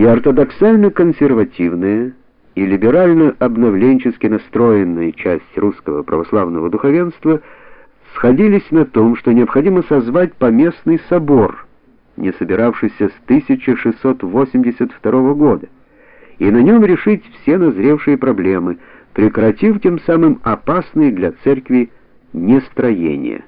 И ортодоксально-консервативная, и либерально-обновленчески настроенная часть русского православного духовенства сходились на том, что необходимо созвать поместный собор, не собиравшийся с 1682 года, и на нем решить все назревшие проблемы, прекратив тем самым опасные для церкви нестроения.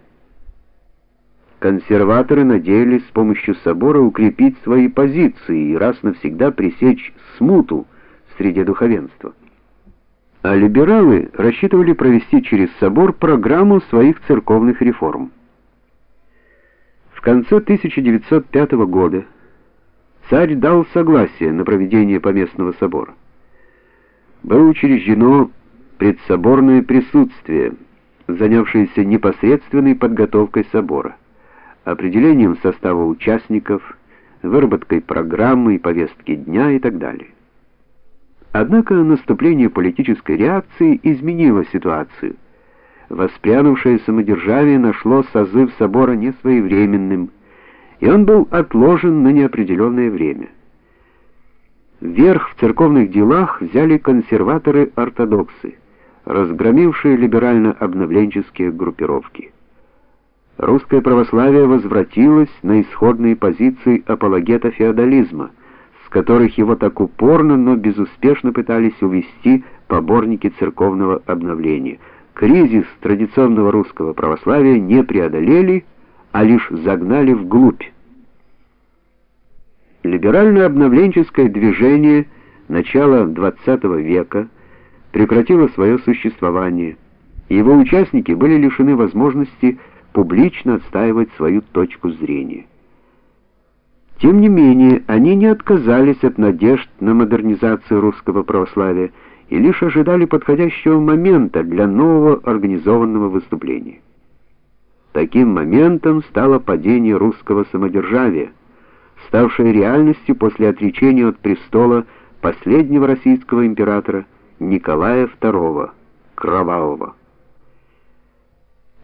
Консерваторы надеялись с помощью собора укрепить свои позиции и раз навсегда пресечь смуту среди духовенства. А либералы рассчитывали провести через собор программу своих церковных реформ. В конце 1905 года царь дал согласие на проведение поместного собора. Было учреждено предсоборное присутствие, занявшееся непосредственной подготовкой собора определением состава участников, выработкой программы и повестки дня и так далее. Однако наступление политической реакции изменило ситуацию. Воспрянувшее самодержавие нашло созыв собора несвоевременным, и он был отложен на неопределенное время. Верх в церковных делах взяли консерваторы-ортодоксы, разгромившие либерально-обновленческие группировки русское православие возвратилось на исходные позиции апологета феодализма, с которых его так упорно, но безуспешно пытались увести поборники церковного обновления. Кризис традиционного русского православия не преодолели, а лишь загнали вглубь. Либерально-обновленческое движение начала XX века прекратило свое существование. Его участники были лишены возможности публично отстаивать свою точку зрения. Тем не менее, они не отказались от надежд на модернизацию русского православия и лишь ожидали подходящего момента для нового организованного выступления. Таким моментом стало падение русского самодержавия, ставшее реальностью после отречения от престола последнего российского императора Николая II Кровавого.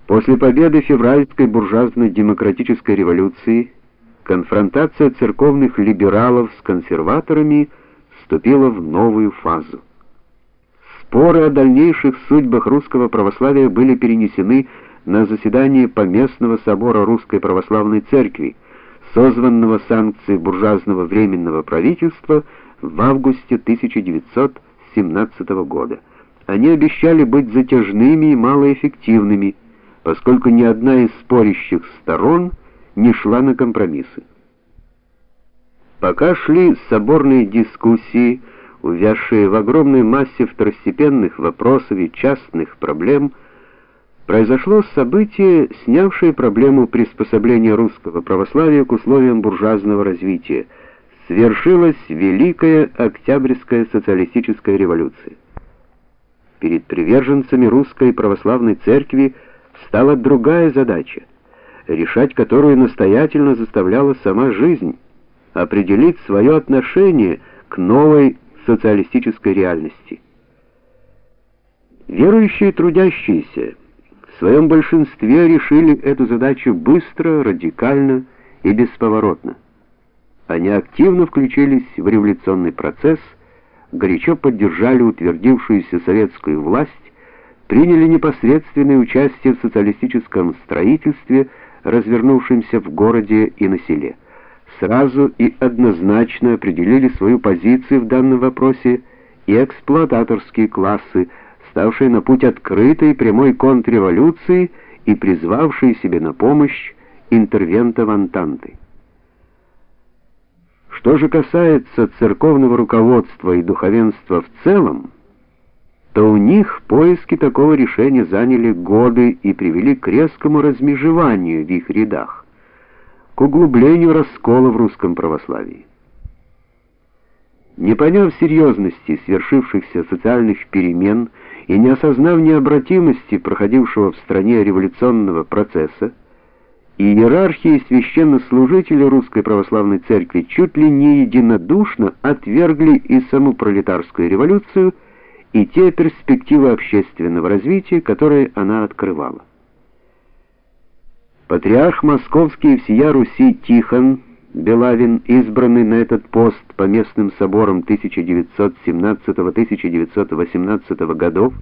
После победы февральской буржуазно-демократической революции конфронтация церковных либералов с консерваторами вступила в новую фазу. Споры о дальнейших судьбах русского православия были перенесены на заседание Поместного собора Русской православной церкви, созванного санкцией буржуазного временного правительства в августе 1917 года. Они обещали быть затяжными и малоэффективными поскольку ни одна из спорящих сторон не шла на компромиссы. Пока шли соборные дискуссии, увязшие в огромной массе второстепенных вопросов и частных проблем, произошло событие, снявшее проблему приспособления русского православия к условиям буржуазного развития. Свершилась Великая Октябрьская социалистическая революция. Перед приверженцами русской православной церкви стала другая задача, решать которую настоятельно заставляла сама жизнь, определить свое отношение к новой социалистической реальности. Верующие трудящиеся в своем большинстве решили эту задачу быстро, радикально и бесповоротно. Они активно включились в революционный процесс, горячо поддержали утвердившуюся советскую власть приняли непосредственное участие в социалистическом строительстве, развернувшемся в городе и на селе. Сразу и однозначно определили свою позицию в данном вопросе и эксплуататорские классы, ставшие на путь открытой прямой контрреволюции и призвавшие себе на помощь интервентов Антанты. Что же касается церковного руководства и духовенства в целом, то у них поиски такого решения заняли годы и привели к резкому размежеванию в их рядах, к углублению раскола в русском православии. Не поняв серьезности свершившихся социальных перемен и не осознав необратимости проходившего в стране революционного процесса, иерархии священнослужители Русской Православной Церкви чуть ли не единодушно отвергли и саму пролетарскую революцию, и те перспективы общественного развития, которые она открывала. Патриарх Московский и всея Руси Тихон Белавин, избранный на этот пост по местным соборам 1917-1918 годов,